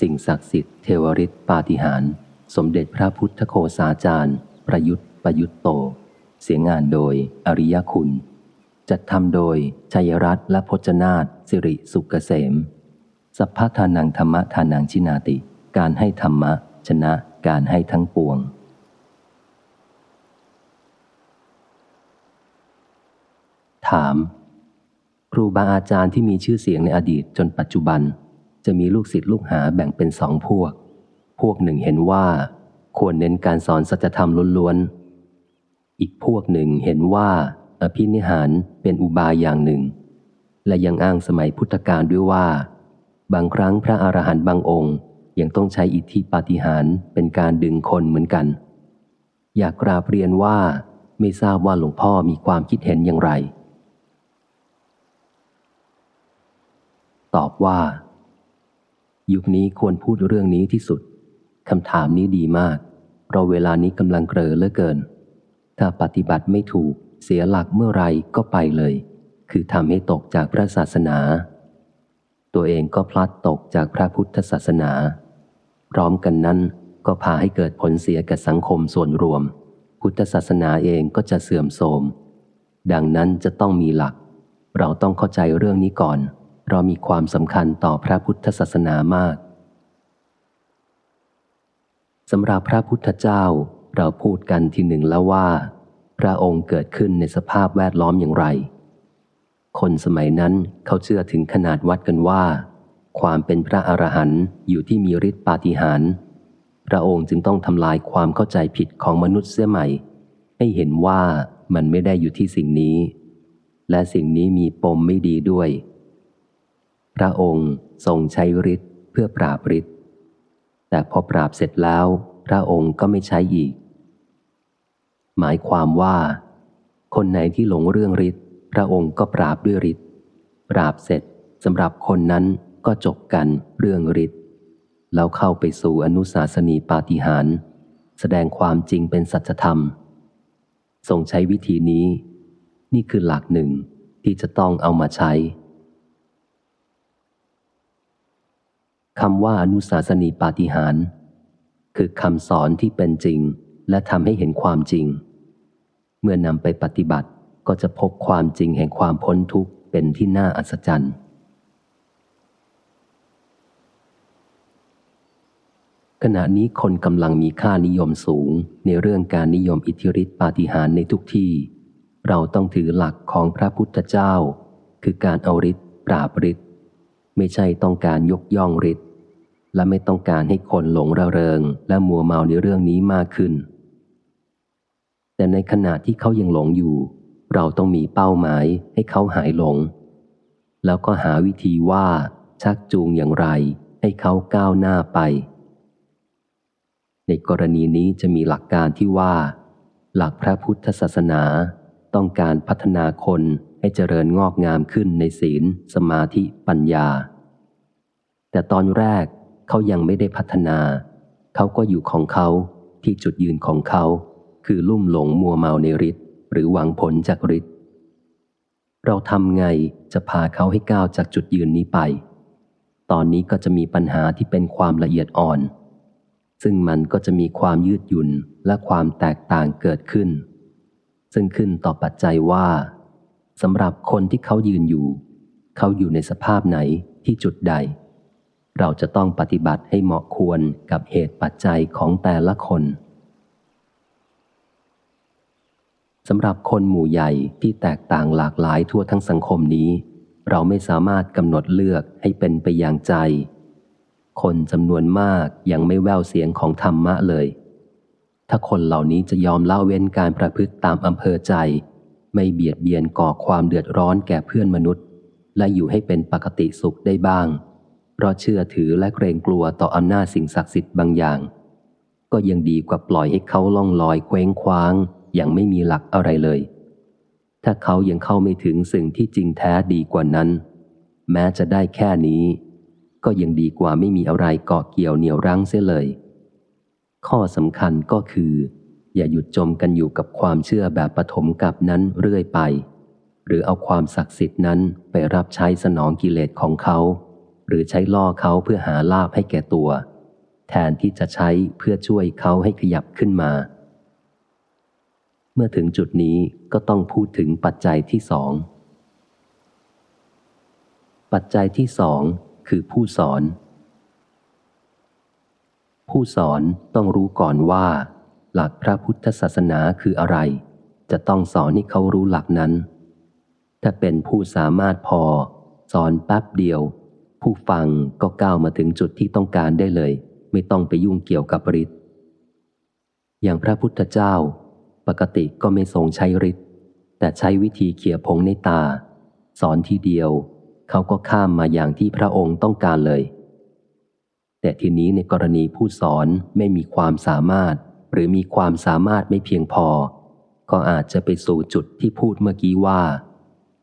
สิ่งศักดิ์สิทธิ์เทวริตปาฏิหารสมเด็จพระพุทธโคสาจารย์ ประยุทธ์ประยุทธ์โต เสียงานโดยอริยคุณ จัดทำโดยชัยรัตน์และพจนาถสิริสุกเกษม สัพพทานังธรรมทานังชินาติ การให้ธรรมะ ชนะการให้ทั้งปวง ถาม ครูบาอาจารย์ที่มีชื่อเสียงในอดีตจนปัจจุบัน จะมีลูกศิษย์ลูกหาแบ่งเป็นสองพวก พวกหนึ่งเห็นว่า ควรเน้นการสอนสัจธรรมล้วนๆ อีกพวกหนึ่งเห็นว่า อภินิหารเป็นอุบายอย่างหนึ่ง และยังอ้างสมัยพุทธกาลด้วยว่า บางครั้งพระอรหันต์บางองค์ ยังต้องใช้อิทธิปาฏิหาริย์เป็นการดึงคนเหมือนกัน อยากกราบเรียนว่าไม่ทราบว่าหลวงพ่อมีความคิดเห็นอย่างไร ตอบว่า ยุคนี้ควรพูดเรื่องนี้ที่สุดคำถามนี้ดีมาก เพราะเวลานี้กำลังเกลอเลือเกิน ถ้าปฏิบัติไม่ถูกเสียหลักเมื่อไรก็ไปเลย คือทำให้ตกจากพระศาสนา ตัวเองก็พลัดตกจากพระพุทธศาสนา พร้อมกันนั้นก็พาให้เกิดผลเสียกับสังคมส่วนรวม พุทธศาสนาเองก็จะเสื่อมโทรม ดังนั้นจะต้องมีหลัก เราต้องเข้าใจเรื่องนี้ก่อน เรามีความสำคัญต่อพระพุทธศาสนามากสำหรับพระพุทธเจ้าเราพูดกันทีหนึ่งแล้วว่า พระองค์เกิดขึ้นในสภาพแวดล้อมอย่างไร คนสมัยนั้นเขาเชื่อถึงขนาดวัดกันว่า ความเป็นพระอรหันต์อยู่ที่มีฤทธิปาฏิหาริย์พระองค์จึงต้องทำลายความเข้าใจผิดของมนุษย์เสียใหม่ ให้เห็นว่ามันไม่ได้อยู่ที่สิ่งนี้ และสิ่งนี้มีปมไม่ดีด้วย พระองค์ทรงใช้ฤทธิ์เพื่อปราบฤทธิ์แต่พอปราบเสร็จแล้ว พระองค์ก็ไม่ใช้อีก หมายความว่า คนไหนที่หลงเรื่องฤทธิ์พระองค์ก็ปราบด้วยฤทธิ์ปราบเสร็จสำหรับคนนั้นก็จบกันเรื่องฤทธิ์แล้วเข้าไปสู่อนุสาสนีปาฏิหาร แสดงความจริงเป็นสัจธรรม ทรงใช้วิธีนี้ นี่คือหลักหนึ่งที่จะต้องเอามาใช้ คำว่าอนุสาสนีปาฏิหาร คือคำสอนที่เป็นจริง และทำให้เห็นความจริง เมื่อนำไปปฏิบัติก็จะพบความจริงแห่งความพ้นทุกข์เป็นที่น่าอัศจรรย์ขณะนี้คนกำลังมีค่านิยมสูงในเรื่องการนิยมอิทธิฤทธิปาฏิหาริย์ในทุกที่ เราต้องถือหลักของพระพุทธเจ้า คือการเอาฤทธิ์ปราบฤทธิ์ไม่ใช่ต้องการยกย่องฤทธิ์ และไม่ต้องการให้คนหลงระเริง และมัวเมาในเรื่องนี้มากขึ้น แต่ในขณะที่เขายังหลงอยู่ เราต้องมีเป้าหมายให้เขาหายหลง แล้วก็หาวิธีว่าชักจูงอย่างไร ให้เขาก้าวหน้าไป ในกรณีนี้จะมีหลักการที่ว่า หลักพระพุทธศาสนาต้องการพัฒนาคนให้เจริญงอกงามขึ้นในศีล สมาธิปัญญา แต่ตอนแรก เขายังไม่ได้พัฒนา เขาก็อยู่ของเขาที่จุดยืนของเขา คือลุ่มหลงมัวเมาในฤทธิ์หรือหวังผลจากฤทธิ์เราทำไงจะพาเขาให้ก้าวจากจุดยืนนี้ไป ตอนนี้ก็จะมีปัญหาที่เป็นความละเอียดอ่อน ซึ่งมันก็จะมีความยืดหยุ่นและความแตกต่างเกิดขึ้น ซึ่งขึ้นต่อปัจจัยว่าสำหรับคนที่เขายืนอยู่ เขาอยู่ในสภาพไหนที่จุดใด เราจะต้องปฏิบัติให้เหมาะควรกับเหตุปัจจัยของแต่ละคนสำหรับคนหมู่ใหญ่ที่แตกต่างหลากหลายทั่วทั้งสังคมนี้ เราไม่สามารถกำหนดเลือกให้เป็นไปอย่างใจ คนจำนวนมากยังไม่แววเสียงของธรรมะเลย ถ้าคนเหล่านี้จะยอมเละเว้นการประพฤติตามอำเภอใจ ไม่เบียดเบียนก่อความเดือดร้อนแก่เพื่อนมนุษย์ และอยู่ให้เป็นปกติสุขได้บ้าง เพราะเชื่อถือและเกรงกลัวต่ออำนาจสิ่งศักดิ์สิทธิ์บางอย่าง ก็ยังดีกว่าปล่อยให้เขาล่องลอยเคว้งคว้าง อย่างไม่มีหลักอะไรเลย ถ้าเขายังเข้าไม่ถึงสิ่งที่จริงแท้ดีกว่านั้น แม้จะได้แค่นี้ ก็ยังดีกว่าไม่มีอะไรเกาะเกี่ยวเหนี่ยวรั้งเสียเลย ข้อสำคัญก็คือ อย่าหยุดจมกันอยู่กับความเชื่อแบบปฐมกับนั้นเรื่อยไป หรือเอาความศักดิ์สิทธิ์นั้นไปรับใช้สนองกิเลสของเขา หรือใช้ล่อเขาเพื่อหาลาบให้แก่ตัว แทนที่จะใช้เพื่อช่วยเขาให้ขยับขึ้นมา เมื่อถึงจุดนี้ก็ต้องพูดถึงปัจจัยที่สอง ปัจจัยที่สองคือผู้สอน ผู้สอนต้องรู้ก่อนว่า หลักพระพุทธศาสนาคืออะไร จะต้องสอนให้เขารู้หลักนั้น ถ้าเป็นผู้สามารถพอสอนแป๊บเดียว ผู้ฟังก็ก้าวมาถึงจุดที่ต้องการได้เลย ไม่ต้องไปยุ่งเกี่ยวกับฤทธิ์อย่างพระพุทธเจ้า ปกติก็ไม่ทรงใช้ฤทธิ์แต่ใช้วิธีเขี่ยผงในตา สอนทีเดียว เขาก็ข้ามมาอย่างที่พระองค์ต้องการเลย แต่ทีนี้ในกรณีผู้สอนไม่มีความสามารถ หรือมีความสามารถไม่เพียงพอ ก็อาจจะไปสู่จุดที่พูดเมื่อกี้ว่า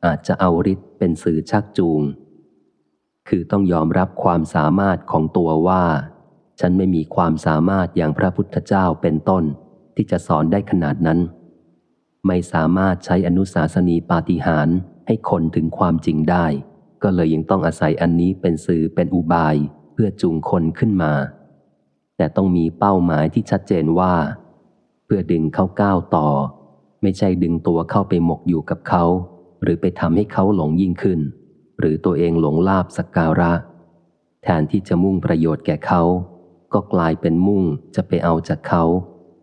อาจจะเอาฤทธิ์เป็นสื่อชักจูง คือต้องยอมรับความสามารถของตัวว่า ฉันไม่มีความสามารถอย่างพระพุทธเจ้าเป็นต้น ที่จะสอนได้ขนาดนั้น ไม่สามารถใช้อนุสาสนีปาฏิหาริย์ให้คนถึงความจริงได้ ก็เลยยังต้องอาศัยอันนี้เป็นสื่อเป็นอุบายเพื่อจูงคนขึ้นมา แต่ต้องมีเป้าหมายที่ชัดเจนว่า เพื่อดึงเขาก้าวต่อ ไม่ใช่ดึงตัวเข้าไปหมกอยู่กับเขา หรือไปทำให้เขาหลงยิ่งขึ้น หรือตัวเองหลงลาบสักการะ แทนที่จะมุ่งประโยชน์แก่เขา ก็กลายเป็นมุ่งจะไปเอาจากเขา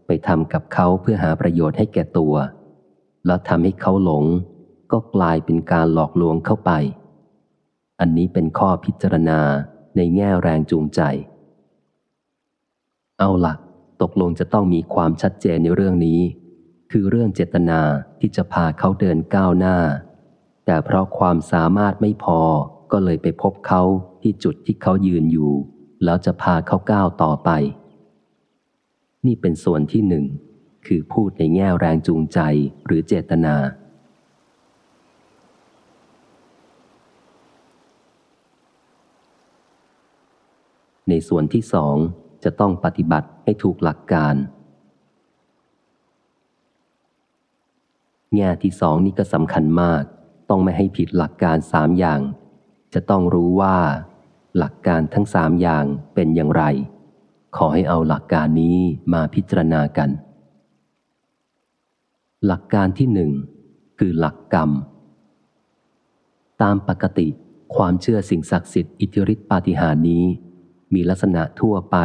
ไปทำกับเขาเพื่อหาประโยชน์ให้แก่ตัว แล้วทำให้เขาหลง ก็กลายเป็นการหลอกลวงเข้าไป อันนี้เป็นข้อพิจารณาในแง่แรงจูงใจ เอาละตกลงจะต้องมีความชัดเจนในเรื่องนี้ คือเรื่องเจตนาที่จะพาเขาเดินก้าวหน้า แต่เพราะความสามารถไม่พอก็เลยไปพบเขาที่จุดที่เขายืนอยู่ แล้วจะพาเขาก้าวต่อไป นี่เป็นส่วนที่หนึ่ง คือพูดในแง่แรงจูงใจหรือเจตนา ในส่วนที่สองจะต้องปฏิบัติให้ถูกหลักการ แง่ที่สองนี่ก็สำคัญมาก ต้องไม่ให้ผิดหลักการสามอย่าง จะต้องรู้ว่า หลักการทั้งสามอย่างเป็นอย่างไร ขอให้เอาหลักการนี้มาพิจารณากัน หลักการที่หนึ่งคือหลักกรรม ตามปกติความเชื่อสิ่งศักดิ์สิทธิ์อิทธิฤทธิปาฏิหาริย์นี้ มีลักษณะทั่วไป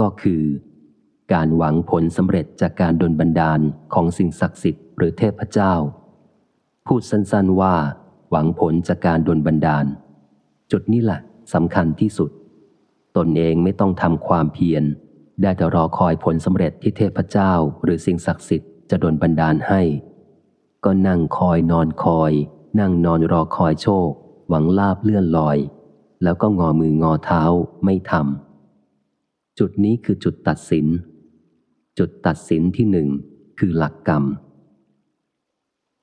ก็คือ การหวังผลสำเร็จจากการดลบันดาลของสิ่งศักดิ์สิทธิ์หรือเทพเจ้า พูดสั้นๆว่า หวังผลจากการดลบันดาล จุดนี้แหละสำคัญที่สุด ตนเองไม่ต้องทำความเพียร ได้แต่รอคอยผลสำเร็จที่เทพเจ้าหรือสิ่งศักดิ์สิทธิ์จะดลบันดาลให้ ก็นั่งคอยนอนคอย นั่งนอนรอคอยโชค หวังลาบเลื่อนลอย แล้วก็งอมืองอเท้าไม่ทำจุดนี้คือจุดตัดสิน จุดตัดสินที่หนึ่งคือหลักกรรม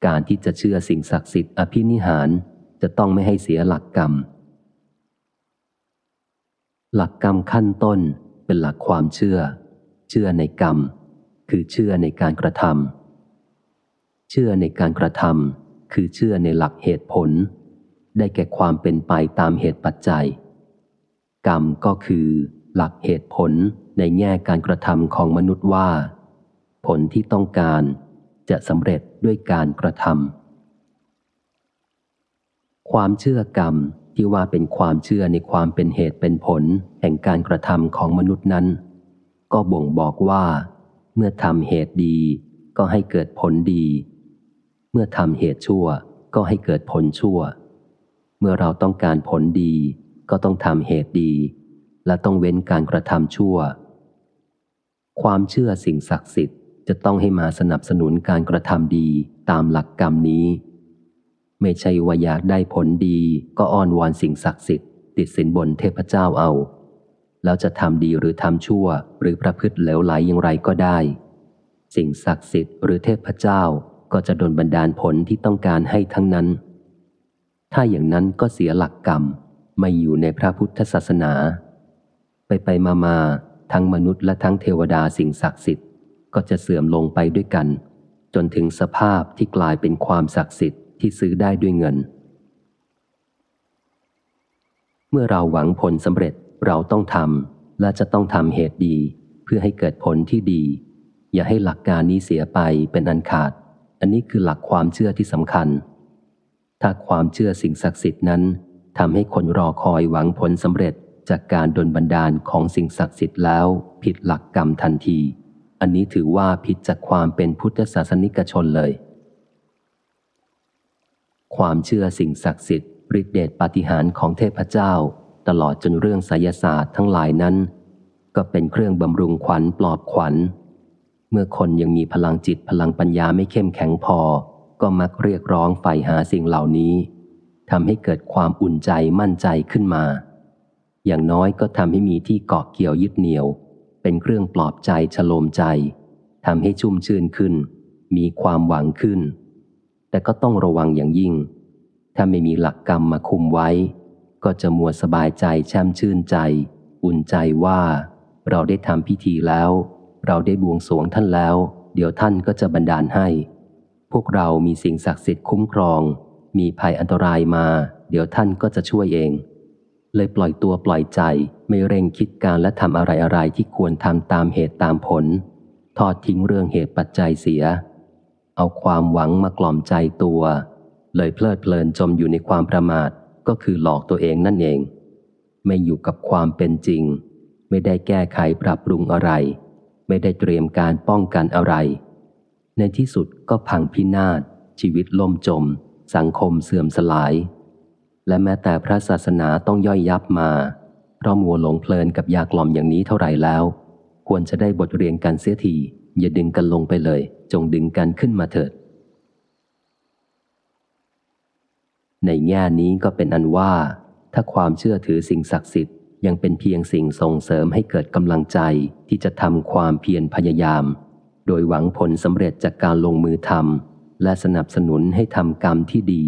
การที่จะเชื่อสิ่งศักดิ์สิทธิ์อภินิหารจะต้องไม่ให้เสียหลักกรรม หลักกรรมขั้นต้นเป็นหลักความเชื่อ เชื่อในกรรม คือเชื่อในการกระทำเชื่อในการกระทำคือเชื่อในหลักเหตุผล ได้แก่ความเป็นไปตามเหตุปัจจัย กรรมก็คือหลักเหตุผลในแง่การกระทำของมนุษย์ว่า ผลที่ต้องการ จะสำเร็จด้วยการกระทำความเชื่อกรรมที่ว่าเป็นความเชื่อในความเป็นเหตุเป็นผล แห่งการกระทำของมนุษย์นั้น ก็บ่งบอกว่า เมื่อทำเหตุดีก็ให้เกิดผลดี เมื่อทำเหตุชั่วก็ให้เกิดผลชั่ว เมื่อเราต้องการผลดีก็ต้องทำเหตุดี และต้องเว้นการกระทำชั่ว ความเชื่อสิ่งศักดิ์สิทธิ์ จะต้องให้มาสนับสนุนการกระทำดีตามหลักกรรมนี้ ไม่ใช่ว่าอยากได้ผลดีก็อ้อนวอนสิ่งศักดิ์สิทธิ์ติดสินบนเทพเจ้าเอา แล้วจะทำดีหรือทำชั่ว หรือประพฤติเหลวไหลอย่างไรก็ได้ สิ่งศักดิ์สิทธิ์หรือเทพเจ้าก็จะดลบันดาลผลที่ต้องการให้ทั้งนั้น ถ้าอย่างนั้นก็เสียหลักกรรมไม่อยู่ในพระพุทธศาสนา ไปไปมามาทั้งมนุษย์และทั้งเทวดาสิ่งศักดิ์สิทธิ์ ก็จะเสื่อมลงไปด้วยกัน จนถึงสภาพที่กลายเป็นความศักดิ์สิทธิ์ที่ซื้อได้ด้วยเงิน เมื่อเราหวังผลสำเร็จเราต้องทำและจะต้องทำเหตุดี เพื่อให้เกิดผลที่ดี อย่าให้หลักการนี้เสียไปเป็นอันขาด อันนี้คือหลักความเชื่อที่สำคัญ ถ้าความเชื่อสิ่งศักดิ์สิทธิ์นั้นทำให้คนรอคอยหวังผลสำเร็จจากการดลบันดาลของสิ่งศักดิ์สิทธิ์แล้วผิดหลักกรรมทันที อันนี้ถือว่าผิดจากความเป็นพุทธศาสนิกชนเลย ความเชื่อสิ่งศักดิ์สิทธิ์ฤทธิเดชปาฏิหาริย์ของเทพเจ้า ตลอดจนเรื่องไสยศาสตร์ทั้งหลายนั้น ก็เป็นเครื่องบำรุงขวัญปลอบขวัญ เมื่อคนยังมีพลังจิตพลังปัญญาไม่เข้มแข็งพอ ก็มักเรียกร้องใฝ่หาสิ่งเหล่านี้ทำให้เกิดความอุ่นใจมั่นใจขึ้นมา อย่างน้อยก็ทำให้มีที่เกาะเกี่ยวยึดเหนี่ยว เป็นเครื่องปลอบใจฉโลมใจทำให้ชุ่มชื่นขึ้น มีความหวังขึ้น แต่ก็ต้องระวังอย่างยิ่ง ถ้าไม่มีหลักกรรมมาคุมไว้ ก็จะมัวสบายใจแช่มชื่นใจ อุ่นใจว่า เราได้ทำพิธีแล้ว เราได้บวงสรวงท่านแล้ว เดี๋ยวท่านก็จะบันดาลให้ พวกเรามีสิ่งศักดิ์สิทธิ์คุ้มครอง มีภัยอันตรายมา เดี๋ยวท่านก็จะช่วยเอง เลยปล่อยตัวปล่อยใจไม่เร่งคิดการและทำอะไรอะไรที่ควรทำตามเหตุตามผล ทอดทิ้งเรื่องเหตุปัจจัยเสีย เอาความหวังมากล่อมใจตัว เลยเพลิดเพลินจมอยู่ในความประมาทก็คือหลอกตัวเองนั่นเอง ไม่อยู่กับความเป็นจริง ไม่ได้แก้ไขปรับปรุงอะไร ไม่ได้เตรียมการป้องกันอะไร ในที่สุดก็พังพินาศชีวิตล่มจม สังคมเสื่อมสลาย และแม้แต่พระศาสนาต้องย่อยยับมา เพราะมัวหลงเพลินกับยากล่อมอย่างนี้เท่าไหร่แล้ว ควรจะได้บทเรียนกันเสียทีอย่าดึงกันลงไปเลย จงดึงกันขึ้นมาเถิด ในแง่นี้ก็เป็นอันว่า ถ้าความเชื่อถือสิ่งศักดิ์สิทธิ์ยังเป็นเพียงสิ่งส่งเสริมให้เกิดกำลังใจที่จะทำความเพียรพยายาม โดยหวังผลสำเร็จจากการลงมือทำและสนับสนุนให้ทำกรรมที่ดี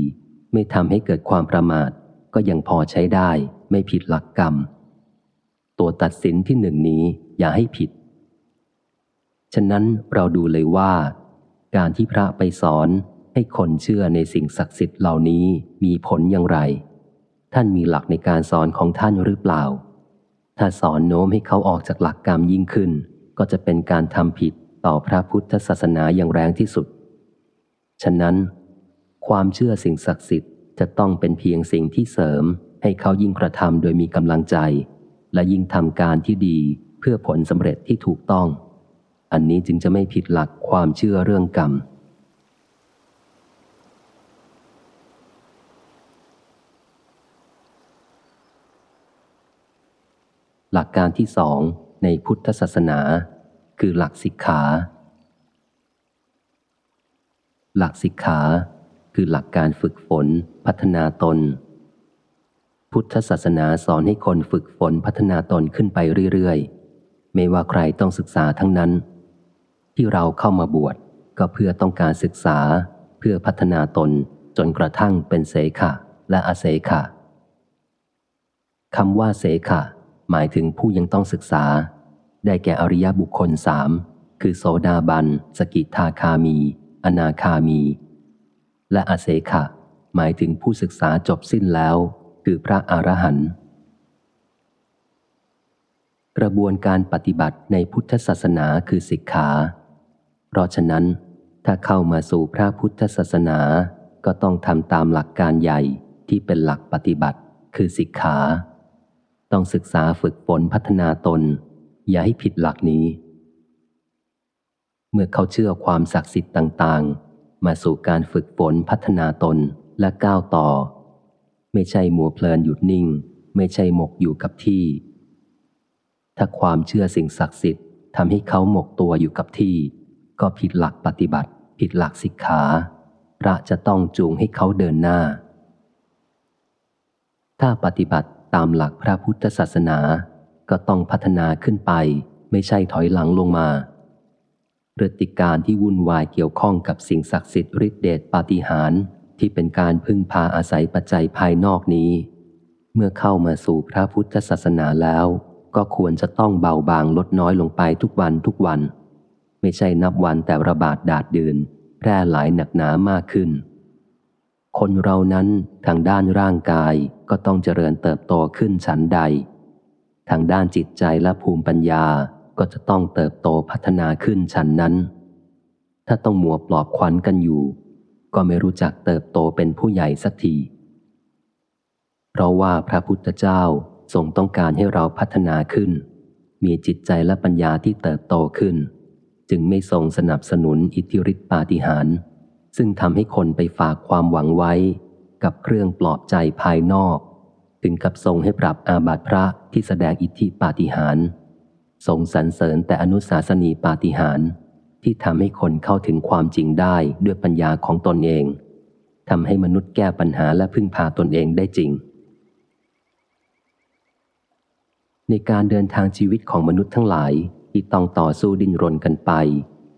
ไม่ทำให้เกิดความประมาท ก็ยังพอใช้ได้ไม่ผิดหลักกรรม ตัวตัดสินที่หนึ่งนี้อย่าให้ผิด ฉะนั้นเราดูเลยว่า การที่พระไปสอนให้คนเชื่อในสิ่งศักดิ์สิทธิ์เหล่านี้มีผลอย่างไร ท่านมีหลักในการสอนของท่านหรือเปล่า ถ้าสอนโน้มให้เขาออกจากหลักกรรมยิ่งขึ้น ก็จะเป็นการทำผิดต่อพระพุทธศาสนาอย่างแรงที่สุด ฉะนั้น ความเชื่อสิ่งศักดิ์สิทธิ์จะต้องเป็นเพียงสิ่งที่เสริม ให้เขายิ่งกระทำโดยมีกำลังใจ และยิ่งทำการที่ดีเพื่อผลสำเร็จที่ถูกต้อง อันนี้จึงจะไม่ผิดหลักความเชื่อเรื่องกรรมหลักการที่สองในพุทธศาสนา คือหลักสิกขา หลักสิกขา คือหลักการฝึกฝน พัฒนาตน พุทธศาสนาสอนให้คนฝึกฝนพัฒนาตนขึ้นไปเรื่อยๆ ไม่ว่าใครต้องศึกษาทั้งนั้น ที่เราเข้ามาบวชก็เพื่อต้องการศึกษา เพื่อพัฒนาตนจนกระทั่งเป็นเสขะและอาเสขะคำว่าเสขะ หมายถึงผู้ยังต้องศึกษา ได้แก่อริยบุคคลสามคือโสดาบัน สกิทาคามี อนาคามี และอาเสขะ หมายถึงผู้ศึกษาจบสิ้นแล้ว คือพระอรหันต์กระบวนการปฏิบัติในพุทธศาสนาคือสิกขา เพราะฉะนั้น ถ้าเข้ามาสู่พระพุทธศาสนาก็ต้องทำตามหลักการใหญ่ที่เป็นหลักปฏิบัติ คือสิกขา ต้องศึกษาฝึกฝนพัฒนาตน อย่าให้ผิดหลักนี้ เมื่อเขาเชื่อความศักดิ์สิทธิ์ต่างๆ มาสู่การฝึกฝนพัฒนาตนและก้าวต่อ ไม่ใช่มัวเพลินหยุดนิ่ง ไม่ใช่หมกอยู่กับที่ ถ้าความเชื่อสิ่งศักดิ์สิทธิ์ทำให้เขาหมกตัวอยู่กับที่ ก็ผิดหลักปฏิบัติ ผิดหลักสิกขา พระจะต้องจูงให้เขาเดินหน้า ถ้าปฏิบัติตามหลักพระพุทธศาสนา ก็ต้องพัฒนาขึ้นไป ไม่ใช่ถอยหลังลงมา พฤติการที่วุ่นวายเกี่ยวข้องกับสิ่งศักดิ์สิทธิ์ฤทธิเดชปาฏิหาริย์ที่เป็นการพึ่งพาอาศัยปัจจัยภายนอกนี้ เมื่อเข้ามาสู่พระพุทธศาสนาแล้ว ก็ควรจะต้องเบาบางลดน้อยลงไปทุกวันทุกวัน ไม่ใช่นับวันแต่ระบาดดาดเดืนแพร่หลายหนักหนามากขึ้น คนเรานั้นทางด้านร่างกายก็ต้องเจริญเติบโตขึ้นฉันใด ทางด้านจิตใจและภูมิปัญญา ก็จะต้องเติบโตพัฒนาขึ้นฉันนั้น ถ้าต้องมัวปลอบขวัญกันอยู่ ก็ไม่รู้จักเติบโตเป็นผู้ใหญ่สักที เพราะว่าพระพุทธเจ้าทรงต้องการให้เราพัฒนาขึ้น มีจิตใจและปัญญาที่เติบโตขึ้น จึงไม่ทรงสนับสนุนอิทธิฤทธิปาฏิหาริย์ซึ่งทำให้คนไปฝากความหวังไว้ กับเครื่องปลอบใจภายนอก ถึงกับทรงให้ปรับอาบัติพระที่แสดงอิทธิปาฏิหาริย์ ทรงสรรเสริญแต่อนุสาสนีปาฏิหาริย์ที่ทำให้คนเข้าถึงความจริงได้ด้วยปัญญาของตนเองทำให้มนุษย์แก้ปัญหาและพึ่งพาตนเองได้จริง ในการเดินทางชีวิตของมนุษย์ทั้งหลายที่ต้องต่อสู้ดิ้นรนกันไป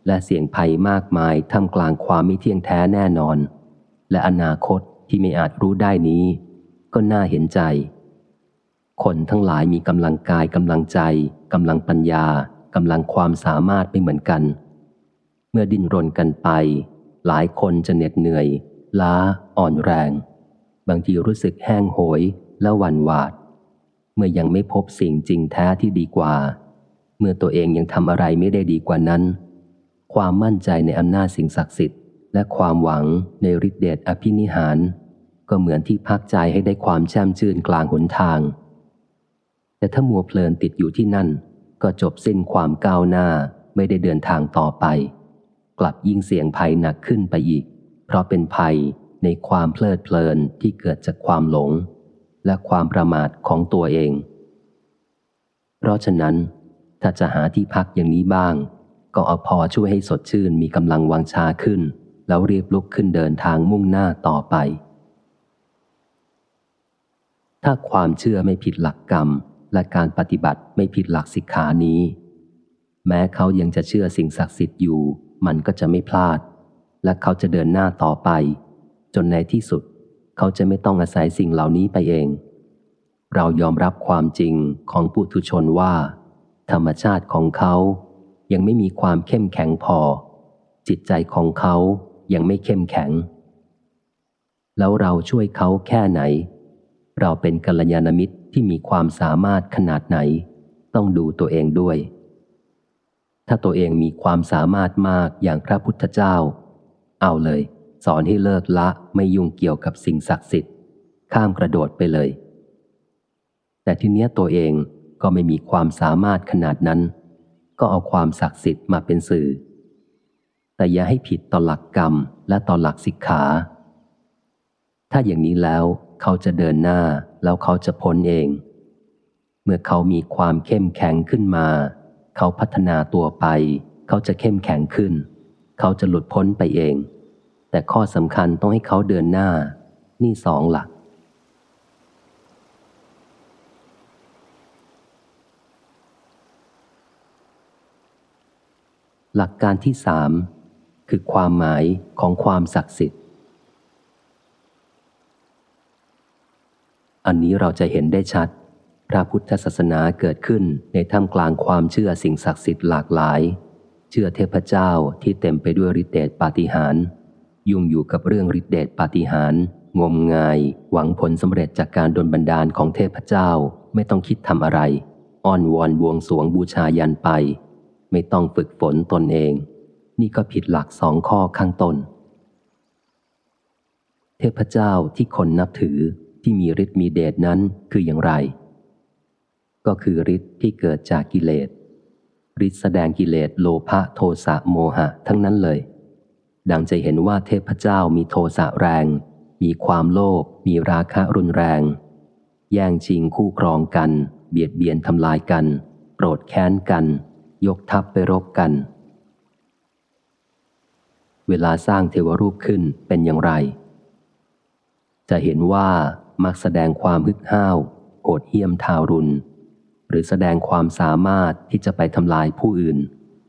และเสี่ยงภัยมากมายท่ามกลางความไม่เที่ยงแท้แน่นอน และอนาคตที่ไม่อาจรู้ได้นี้ ก็น่าเห็นใจ คนทั้งหลายมีกำลังกายกำลังใจกำลังปัญญากำลังความสามารถไม่เหมือนกัน เมื่อดิ้นรนกันไป หลายคนจะเหน็ดเหนื่อย ล้า อ่อนแรง บางทีรู้สึกแห้งโหยและหวั่นหวาด เมื่อยังไม่พบสิ่งจริงแท้ที่ดีกว่า เมื่อตัวเองยังทำอะไรไม่ได้ดีกว่านั้น ความมั่นใจในอำนาจสิ่งศักดิ์สิทธิ์ และความหวังในฤทธิเดชอภินิหาร ก็เหมือนที่พักใจให้ได้ความแช่มชื่นกลางหนทาง แต่ถ้ามัวเพลินติดอยู่ที่นั่น ก็จบสิ้นความก้าวหน้าไม่ได้เดินทางต่อไป กลับยิ่งเสี่ยงภัยหนักขึ้นไปอีก เพราะเป็นภัยในความเพลิดเพลินที่เกิดจากความหลง และความประมาทของตัวเอง เพราะฉะนั้น ถ้าจะหาที่พักอย่างนี้บ้าง ก็เอาพอช่วยให้สดชื่นมีกำลังวังชาขึ้น แล้วเรียบลุกขึ้นเดินทางมุ่งหน้าต่อไป ถ้าความเชื่อไม่ผิดหลักกรรม และการปฏิบัติไม่ผิดหลักสิกขานี้ แม้เขายังจะเชื่อสิ่งศักดิ์สิทธิ์อยู่ มันก็จะไม่พลาด และเขาจะเดินหน้าต่อไป จนในที่สุด เขาจะไม่ต้องอาศัยสิ่งเหล่านี้ไปเอง เรายอมรับความจริงของปุถุชนว่า ธรรมชาติของเขายังไม่มีความเข้มแข็งพอ จิตใจของเขายังไม่เข้มแข็ง แล้วเราช่วยเขาแค่ไหน เราเป็นกัลยาณมิตรที่มีความสามารถขนาดไหน ต้องดูตัวเองด้วย ถ้าตัวเองมีความสามารถมากอย่างพระพุทธเจ้า เอาเลย สอนให้เลิกละไม่ยุ่งเกี่ยวกับสิ่งศักดิ์สิทธิ์ ข้ามกระโดดไปเลย แต่ทีเนี้ยตัวเองก็ไม่มีความสามารถขนาดนั้น ก็เอาความศักดิ์สิทธิ์มาเป็นสื่อ แต่อย่าให้ผิดต่อหลักกรรมและต่อหลักสิกขา ถ้าอย่างนี้แล้ว เขาจะเดินหน้าแล้วเขาจะพ้นเอง เมื่อเขามีความเข้มแข็งขึ้นมา เขาพัฒนาตัวไป เขาจะเข้มแข็งขึ้น เขาจะหลุดพ้นไปเอง แต่ข้อสำคัญต้องให้เขาเดินหน้า นี่สองหลัก หลักการที่สามคือความหมายของความศักดิ์สิทธิ์ อันนี้เราจะเห็นได้ชัด พระพุทธศาสนาเกิดขึ้นในท่ามกลางความเชื่อสิ่งศักดิ์สิทธิ์หลากหลาย เชื่อเทพเจ้าที่เต็มไปด้วยฤทธิเดชปาฏิหาริย์ยุ่งอยู่กับเรื่องฤทธิเดชปาฏิหาริย์งมงาย หวังผลสำเร็จจากการดลบันดาลของเทพเจ้าไม่ต้องคิดทำอะไร อ้อนวอนบวงสวงบูชายันไป ไม่ต้องฝึกฝนตนเอง นี่ก็ผิดหลักสองข้อข้างต้นเทพเจ้าที่คนนับถือ ที่มีฤทธิ์มีเดชนั้นคืออย่างไร ก็คือฤทธิ์ที่เกิดจากกิเลสฤทธิ์แสดงกิเลสโลภะโทสะโมหะทั้งนั้นเลย ดังจะเห็นว่าเทพเจ้ามีโทสะแรง มีความโลภมีราคะรุนแรง แย่งชิงคู่ครองกัน เบียดเบียนทำลายกัน โกรธแค้นกัน ยกทัพไปรบกัน เวลาสร้างเทวรูปขึ้นเป็นอย่างไร จะเห็นว่า มักแสดงความฮึกห้าวโหดเหี้ยมทารุณ หรือแสดงความสามารถที่จะไปทำลายผู้อื่น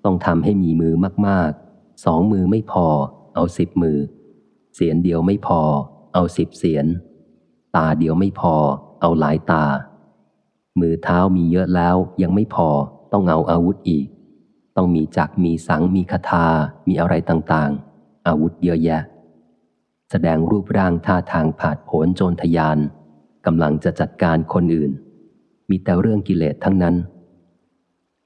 ต้องทำให้มีมือมากๆ สองมือไม่พอ เอาสิบมือ เสียนเดียวไม่พอ เอาสิบเสียน ตาเดียวไม่พอ เอาหลายตา มือเท้ามีเยอะแล้วยังไม่พอ ต้องเอาอาวุธอีก ต้องมีจักมีสังมีคาถามีอะไรต่างๆ อาวุธเยอะแยะ แสดงรูปร่างท่าทางผาดโผนโจรทยานกำลังจะจัดการคนอื่น มีแต่เรื่องกิเลสทั้งนั้น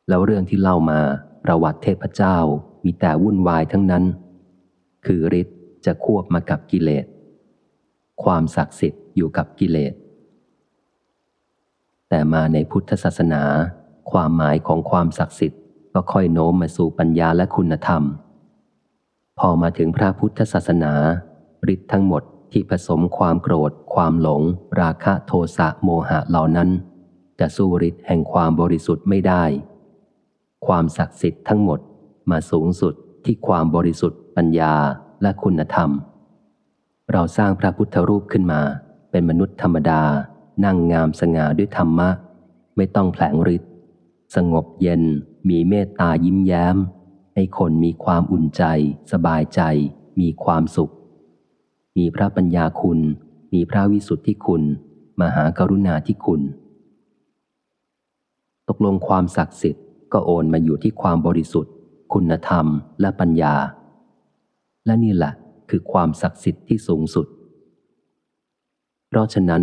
แล้วเรื่องที่เล่ามาประวัติเทพเจ้ามีแต่วุ่นวายทั้งนั้น คือฤทธิ์จะควบมากับกิเลส ความศักดิ์สิทธิ์อยู่กับกิเลส แต่มาในพุทธศาสนา ความหมายของความศักดิ์สิทธิ์ก็ค่อยโน้มมาสู่ปัญญาและคุณธรรม พอมาถึงพระพุทธศาสนา ฤทธิ์ทั้งหมดที่ผสมความโกรธ ความหลง ราคะโทสะโมหะเหล่านั้น จะสู้ฤทธิ์แห่งความบริสุทธิ์ไม่ได้ ความศักดิ์สิทธิ์ทั้งหมดมาสูงสุดที่ความบริสุทธิ์ปัญญาและคุณธรรม เราสร้างพระพุทธรูปขึ้นมา เป็นมนุษย์ธรรมดา นั่งงามสง่าด้วยธรรมะ ไม่ต้องแผลงฤทธิ์สงบเย็นมีเมตตายิ้มแย้ม ให้คนมีความอุ่นใจ สบายใจ มีความสุข มีพระปัญญาคุณ มีพระวิสุทธิคุณ มหากรุณาธิคุณ ตกลงความศักดิ์สิทธิ์ก็โอนมาอยู่ที่ความบริสุทธิ์ คุณธรรมและปัญญา และนี่แหละคือความศักดิ์สิทธิ์ที่สูงสุด เพราะฉะนั้น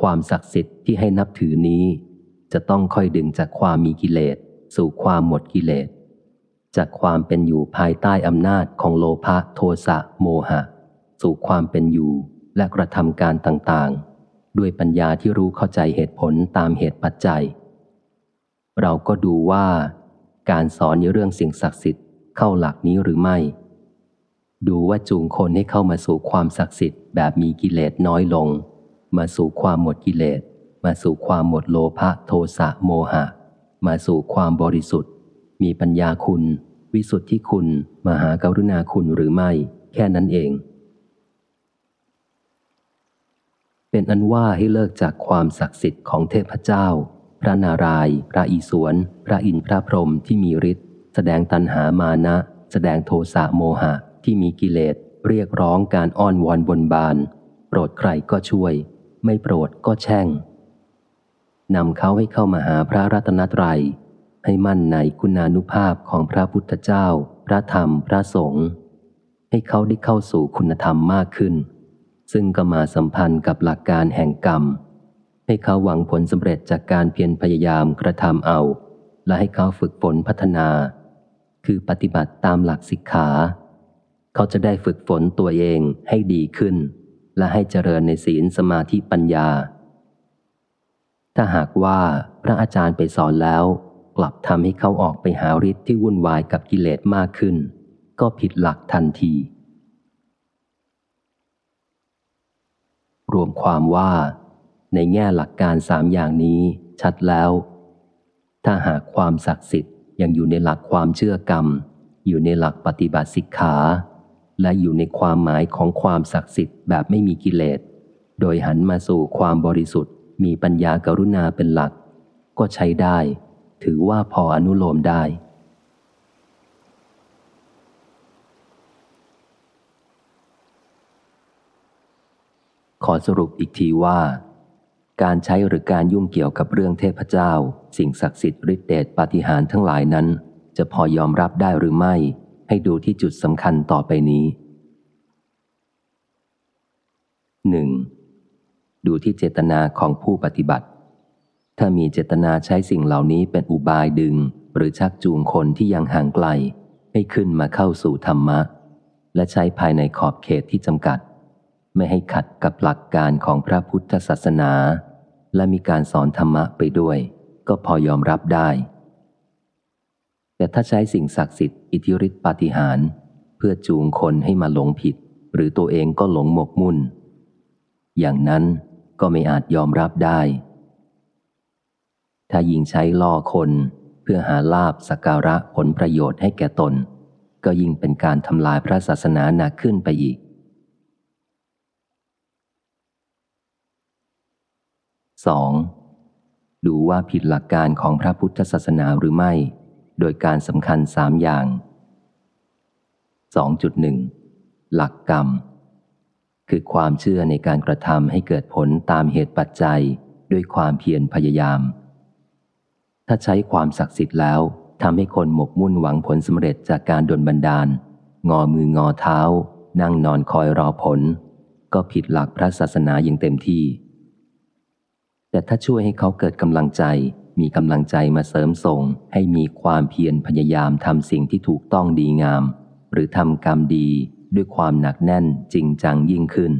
ความศักดิ์สิทธิ์ที่ให้นับถือนี้ จะต้องค่อยดึงจากความมีกิเลสสู่ความหมดกิเลสจากความเป็นอยู่ภายใต้อำนาจของโลภะโทสะโมหะ สู่ความเป็นอยู่ และกระทำการต่างๆ ด้วยปัญญาที่รู้เข้าใจเหตุผลตามเหตุปัจจัย เราก็ดูว่า การสอนในเรื่องสิ่งศักดิ์สิทธิ์เข้าหลักนี้หรือไม่ ดูว่าจูงคนให้เข้ามาสู่ความศักดิ์สิทธิ์แบบมีกิเลสน้อยลง มาสู่ความหมดกิเลส มาสู่ความหมดโลภะโทสะโมหะ มาสู่ความบริสุทธิ์ มีปัญญาคุณ วิสุทธิคุณ มหากรุณาคุณหรือไม่ แค่นั้นเอง เป็นอันว่าให้เลิกจากความศักดิ์สิทธิ์ของเทพเจ้า พระนารายณ์พระอิศวร พระอินทร์พระพรหมที่มีฤทธิ์แสดงตัณหามานะ แสดงโทสะโมหะที่มีกิเลสเรียกร้องการอ้อนวอนบนบาน โปรดใครก็ช่วย ไม่โปรดก็แช่งนำเขาให้เข้ามาหาพระรัตนตรัย ให้มั่นในคุณานุภาพของพระพุทธเจ้า พระธรรมพระสงฆ์ให้เขาได้เข้าสู่คุณธรรมมากขึ้น ซึ่งก็มาสัมพันธ์กับหลักการแห่งกรรม ให้เขาหวังผลสำเร็จจากการเพียรพยายามกระทำเอา และให้เขาฝึกฝนพัฒนา คือปฏิบัติตามหลักสิกขา เขาจะได้ฝึกฝนตัวเองให้ดีขึ้น และให้เจริญในศีลสมาธิปัญญา ถ้าหากว่าพระอาจารย์ไปสอนแล้ว กลับทำให้เขาออกไปหาฤทธิ์ที่วุ่นวายกับกิเลสมากขึ้น ก็ผิดหลักทันที รวมความว่า ในแง่หลักการสามอย่างนี้ชัดแล้ว ถ้าหากความศักดิ์สิทธิ์ยังอยู่ในหลักความเชื่อกรรม อยู่ในหลักปฏิบัติสิกขา และอยู่ในความหมายของความศักดิ์สิทธิ์แบบไม่มีกิเลส โดยหันมาสู่ความบริสุทธิ์ มีปัญญากรุณาเป็นหลัก ก็ใช้ได้ ถือว่าพออนุโลมได้ ขอสรุปอีกทีว่า การใช้หรือการยุ่งเกี่ยวกับเรื่องเทพเจ้า สิ่งศักดิ์สิทธิ์ฤทธิเดชปาฏิหาริย์ทั้งหลายนั้น จะพอยอมรับได้หรือไม่ ให้ดูที่จุดสำคัญต่อไปนี้ 1. ดูที่เจตนาของผู้ปฏิบัติ ถ้ามีเจตนาใช้สิ่งเหล่านี้เป็นอุบายดึง หรือชักจูงคนที่ยังห่างไกล ให้ขึ้นมาเข้าสู่ธรรมะ และใช้ภายในขอบเขตที่จำกัด ไม่ให้ขัดกับหลักการของพระพุทธศาสนา และมีการสอนธรรมะไปด้วย ก็พอยอมรับได้ แต่ถ้าใช้สิ่งศักดิ์สิทธิ์อิทธิฤทธิปาฏิหาริย์เพื่อจูงคนให้มาหลงผิด หรือตัวเองก็หลงหมกมุ่น อย่างนั้นก็ไม่อาจยอมรับได้ ถ้ายิงใช้ล่อคนเพื่อหาลาบสการะผลประโยชน์ให้แก่ตน ก็ยิ่งเป็นการทำลายพระศาสนาหนักขึ้นไปอีก 2. ดูว่าผิดหลักการของพระพุทธศาสนาหรือไม่ โดยการสำคัญสามอย่าง 2.1 หลักกรรม คือความเชื่อในการกระทำให้เกิดผลตามเหตุปัจจัยด้วยความเพียรพยายาม ถ้าใช้ความศักดิ์สิทธิ์แล้วทำให้คนหมกมุ่นหวังผลสำเร็จจากการดลบันดาล งอมืองอเท้า นั่งนอนคอยรอผล ก็ผิดหลักพระศาสนาอย่างเต็มที่ แต่ถ้าช่วยให้เขาเกิดกำลังใจ มีกำลังใจมาเสริมส่ง ให้มีความเพียรพยายามทำสิ่งที่ถูกต้องดีงาม หรือทำกรรมดีด้วยความหนักแน่นจริงจังยิ่งขึ้น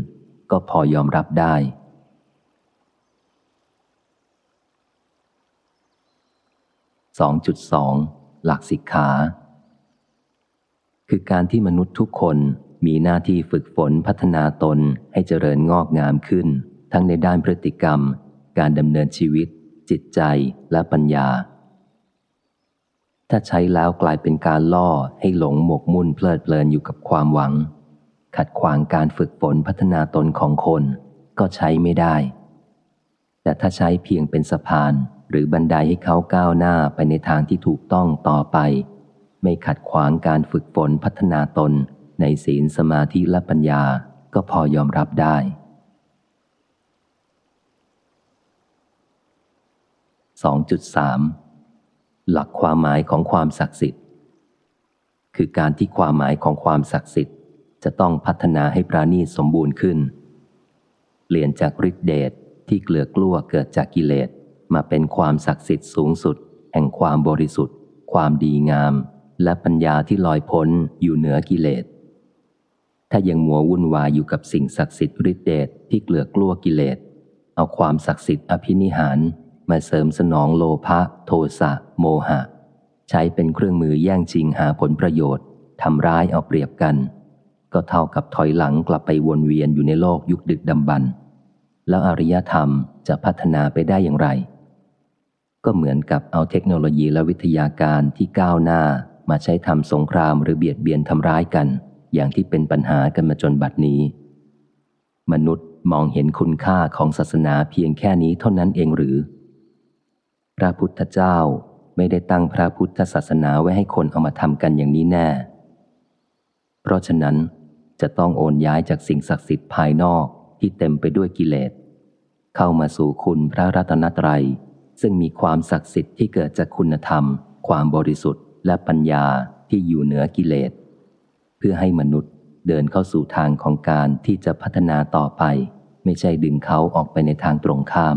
ก็พอยอมรับได้ 2.2 หลักสิกขา คือการที่มนุษย์ทุกคนมีหน้าที่ฝึกฝนพัฒนาตนให้เจริญงอกงามขึ้น ทั้งในด้านพฤติกรรม การดำเนินชีวิต จิตใจและปัญญา ถ้าใช้แล้วกลายเป็นการล่อให้หลงหมกมุ่นเพลิดเพลินอยู่กับความหวัง ขัดขวางการฝึกฝนพัฒนาตนของคน ก็ใช้ไม่ได้ แต่ถ้าใช้เพียงเป็นสะพานหรือบันไดให้เขาก้าวหน้าไปในทางที่ถูกต้องต่อไป ไม่ขัดขวางการฝึกฝนพัฒนาตนในศีลสมาธิและปัญญาก็พอยอมรับได้ 2.3 หลักความหมายของความศักดิ์สิทธิ์ คือการที่ความหมายของความศักดิ์สิทธิ์ จะต้องพัฒนาให้ปราณีสมบูรณ์ขึ้น เปลี่ยนจากฤทธิเดชที่เกลือกลั้วเกิดจากกิเลสมาเป็นความศักดิ์สิทธิ์สูงสุด แห่งความบริสุทธิ์ ความดีงาม และปัญญาที่ลอยพ้นอยู่เหนือกิเลส ถ้ายังมัววุ่นวายอยู่กับสิ่งศักดิ์สิทธิ์ฤทธิเดชที่เกลือกลั้วกิเลส เอาความศักดิ์สิทธิ์อภินิหาร มาเสริมสนองโลภะโทสะโมหะ ใช้เป็นเครื่องมือแย่งชิงหาผลประโยชน์ทำร้ายเอาเปรียบกัน ก็เท่ากับถอยหลังกลับไปวนเวียนอยู่ในโลกยุคดึกดำบรรแล้วอริยธรรมจะพัฒนาไปได้อย่างไร ก็เหมือนกับเอาเทคโนโลยีและวิทยาการที่ก้าวหน้ามาใช้ทำสงครามหรือเบียดเบียนทำร้ายกัน อย่างที่เป็นปัญหากันมาจนบัดนี้ มนุษย์มองเห็นคุณค่าของศาสนาเพียงแค่นี้เท่านั้นเองหรือ ระพุทธเจ้าไม่ได้ตั้งพระพุทธศาสนาไว้ให้คนเอามาทำกันอย่างนี้แน่ เพราะฉะนั้นจะต้องโอนย้ายจากสิ่งศักดิ์สิทธิ์ภายนอกที่เต็มไปด้วยกิเลส เข้ามาสู่คุณพระรัตนตรัย ซึ่งมีความศักดิ์สิทธิ์ที่เกิดจากคุณธรรม ความบริสุทธิ์ และปัญญาที่อยู่เหนือกิเลส เพื่อให้มนุษย์เดินเข้าสู่ทางของการที่จะพัฒนาต่อไป ไม่ใช่ดึงเขาออกไปในทางตรงข้าม